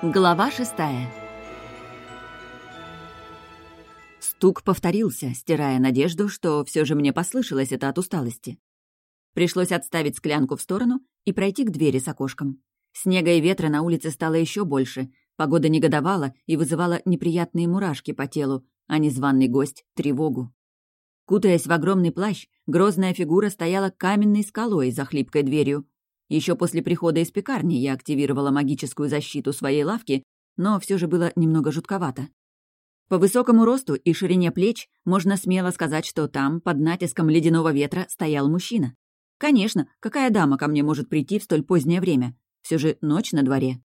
Глава шестая Стук повторился, стирая надежду, что все же мне послышалось это от усталости. Пришлось отставить склянку в сторону и пройти к двери с окошком. Снега и ветра на улице стало еще больше, погода негодовала и вызывала неприятные мурашки по телу, а незваный гость — тревогу. Кутаясь в огромный плащ, грозная фигура стояла каменной скалой за хлипкой дверью, еще после прихода из пекарни я активировала магическую защиту своей лавки, но все же было немного жутковато. По высокому росту и ширине плеч можно смело сказать, что там, под натиском ледяного ветра, стоял мужчина. Конечно, какая дама ко мне может прийти в столь позднее время? Все же ночь на дворе.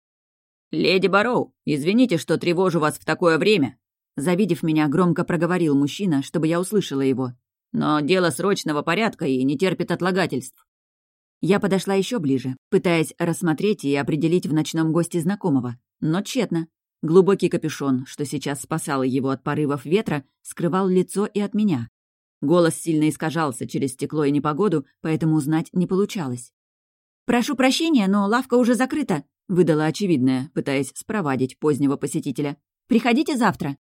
«Леди Бароу, извините, что тревожу вас в такое время», Завидев меня, громко проговорил мужчина, чтобы я услышала его. «Но дело срочного порядка и не терпит отлагательств». Я подошла еще ближе, пытаясь рассмотреть и определить в ночном госте знакомого, но тщетно. Глубокий капюшон, что сейчас спасал его от порывов ветра, скрывал лицо и от меня. Голос сильно искажался через стекло и непогоду, поэтому узнать не получалось. «Прошу прощения, но лавка уже закрыта», — выдала очевидное, пытаясь спровадить позднего посетителя. «Приходите завтра».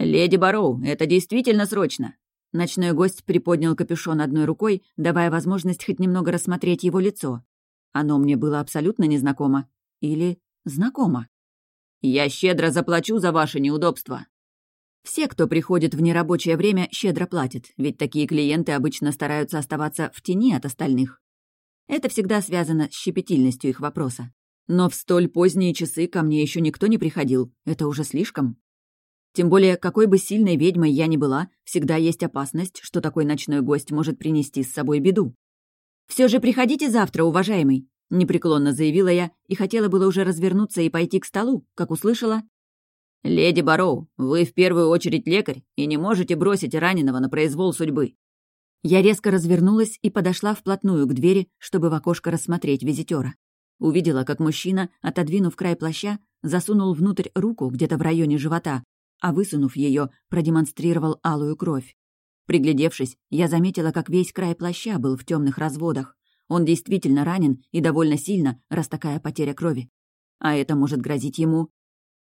«Леди Бароу, это действительно срочно. Ночной гость приподнял капюшон одной рукой, давая возможность хоть немного рассмотреть его лицо. Оно мне было абсолютно незнакомо. Или знакомо. «Я щедро заплачу за ваше неудобство». Все, кто приходит в нерабочее время, щедро платят, ведь такие клиенты обычно стараются оставаться в тени от остальных. Это всегда связано с щепетильностью их вопроса. Но в столь поздние часы ко мне еще никто не приходил. Это уже слишком. Тем более, какой бы сильной ведьмой я ни была, всегда есть опасность, что такой ночной гость может принести с собой беду. Все же приходите завтра, уважаемый», — непреклонно заявила я и хотела было уже развернуться и пойти к столу, как услышала. «Леди Бароу, вы в первую очередь лекарь и не можете бросить раненого на произвол судьбы». Я резко развернулась и подошла вплотную к двери, чтобы в окошко рассмотреть визитера. Увидела, как мужчина, отодвинув край плаща, засунул внутрь руку где-то в районе живота, а высунув ее, продемонстрировал алую кровь. Приглядевшись, я заметила, как весь край плаща был в темных разводах. Он действительно ранен и довольно сильно, раз такая потеря крови. А это может грозить ему...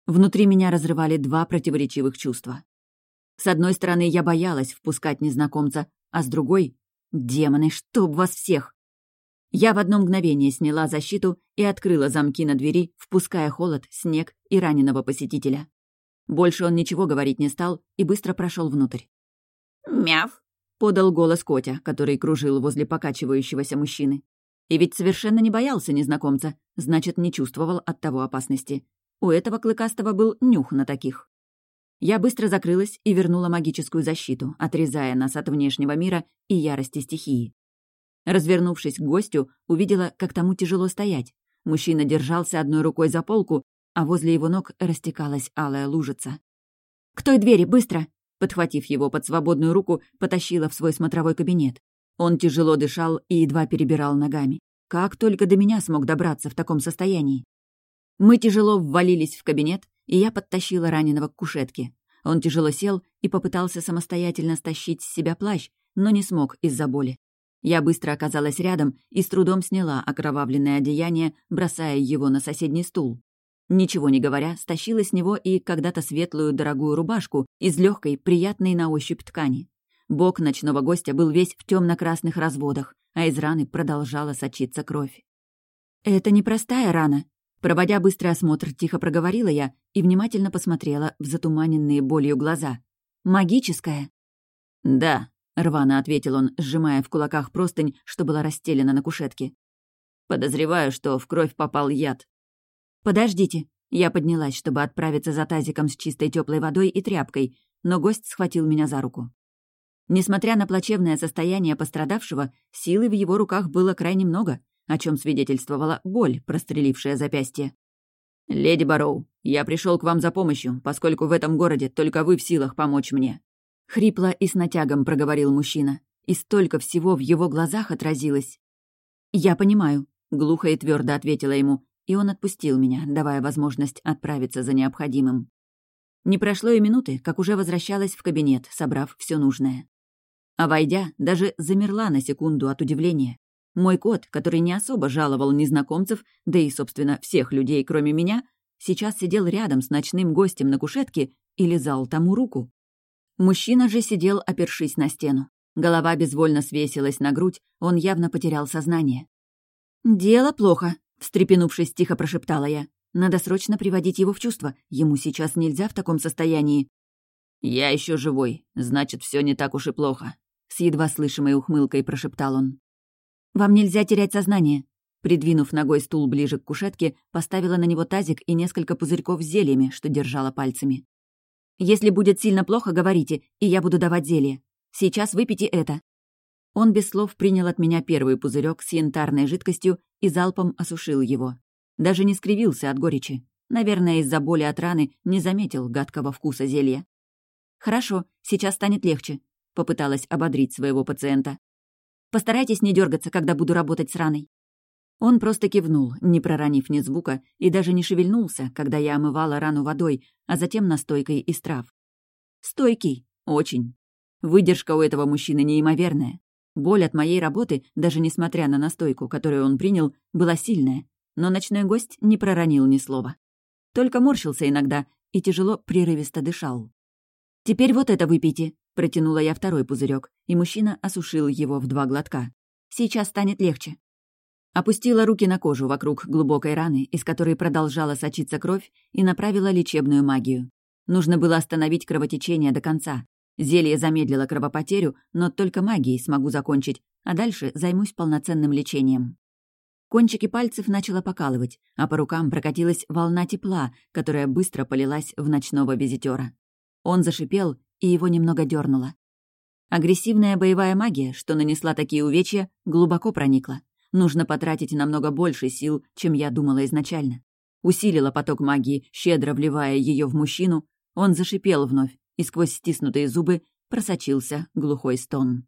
Внутри меня разрывали два противоречивых чувства. С одной стороны, я боялась впускать незнакомца, а с другой — демоны, чтоб вас всех! Я в одно мгновение сняла защиту и открыла замки на двери, впуская холод, снег и раненого посетителя. Больше он ничего говорить не стал и быстро прошел внутрь. «Мяв!» — подал голос Котя, который кружил возле покачивающегося мужчины. И ведь совершенно не боялся незнакомца, значит, не чувствовал от того опасности. У этого клыкастого был нюх на таких. Я быстро закрылась и вернула магическую защиту, отрезая нас от внешнего мира и ярости стихии. Развернувшись к гостю, увидела, как тому тяжело стоять. Мужчина держался одной рукой за полку, а возле его ног растекалась алая лужица. «К той двери, быстро!» Подхватив его под свободную руку, потащила в свой смотровой кабинет. Он тяжело дышал и едва перебирал ногами. Как только до меня смог добраться в таком состоянии? Мы тяжело ввалились в кабинет, и я подтащила раненого к кушетке. Он тяжело сел и попытался самостоятельно стащить с себя плащ, но не смог из-за боли. Я быстро оказалась рядом и с трудом сняла окровавленное одеяние, бросая его на соседний стул. Ничего не говоря, стащила с него и когда-то светлую дорогую рубашку из легкой, приятной на ощупь ткани. Бок ночного гостя был весь в темно-красных разводах, а из раны продолжала сочиться кровь. «Это непростая рана», Проводя быстрый осмотр, тихо проговорила я и внимательно посмотрела в затуманенные болью глаза. «Магическая?» «Да», — рвано ответил он, сжимая в кулаках простынь, что была расстелена на кушетке. «Подозреваю, что в кровь попал яд. «Подождите». Я поднялась, чтобы отправиться за тазиком с чистой теплой водой и тряпкой, но гость схватил меня за руку. Несмотря на плачевное состояние пострадавшего, силы в его руках было крайне много, о чем свидетельствовала боль, прострелившая запястье. «Леди Бароу, я пришел к вам за помощью, поскольку в этом городе только вы в силах помочь мне». Хрипло и с натягом проговорил мужчина, и столько всего в его глазах отразилось. «Я понимаю», — глухо и твердо ответила ему, и он отпустил меня, давая возможность отправиться за необходимым. Не прошло и минуты, как уже возвращалась в кабинет, собрав все нужное. А войдя, даже замерла на секунду от удивления. Мой кот, который не особо жаловал незнакомцев, да и, собственно, всех людей, кроме меня, сейчас сидел рядом с ночным гостем на кушетке и лизал тому руку. Мужчина же сидел, опершись на стену. Голова безвольно свесилась на грудь, он явно потерял сознание. «Дело плохо», — встрепенувшись, тихо прошептала я. «Надо срочно приводить его в чувство. Ему сейчас нельзя в таком состоянии». «Я еще живой, значит, все не так уж и плохо», — с едва слышимой ухмылкой прошептал он. «Вам нельзя терять сознание». Придвинув ногой стул ближе к кушетке, поставила на него тазик и несколько пузырьков с зельями, что держала пальцами. «Если будет сильно плохо, говорите, и я буду давать зелье. Сейчас выпейте это». Он без слов принял от меня первый пузырек с янтарной жидкостью и залпом осушил его. Даже не скривился от горечи. Наверное, из-за боли от раны не заметил гадкого вкуса зелья. «Хорошо, сейчас станет легче», — попыталась ободрить своего пациента. «Постарайтесь не дергаться, когда буду работать с раной». Он просто кивнул, не проронив ни звука, и даже не шевельнулся, когда я омывала рану водой, а затем настойкой из трав. Стойкий. Очень. Выдержка у этого мужчины неимоверная. Боль от моей работы, даже несмотря на настойку, которую он принял, была сильная, но ночной гость не проронил ни слова. Только морщился иногда и тяжело прерывисто дышал. «Теперь вот это выпейте», — протянула я второй пузырек, и мужчина осушил его в два глотка. «Сейчас станет легче». Опустила руки на кожу вокруг глубокой раны, из которой продолжала сочиться кровь, и направила лечебную магию. Нужно было остановить кровотечение до конца. Зелье замедлило кровопотерю, но только магией смогу закончить, а дальше займусь полноценным лечением. Кончики пальцев начало покалывать, а по рукам прокатилась волна тепла, которая быстро полилась в ночного визитера. Он зашипел, и его немного дернуло. Агрессивная боевая магия, что нанесла такие увечья, глубоко проникла. Нужно потратить намного больше сил, чем я думала изначально. Усилила поток магии, щедро вливая ее в мужчину. Он зашипел вновь, и сквозь стиснутые зубы просочился глухой стон.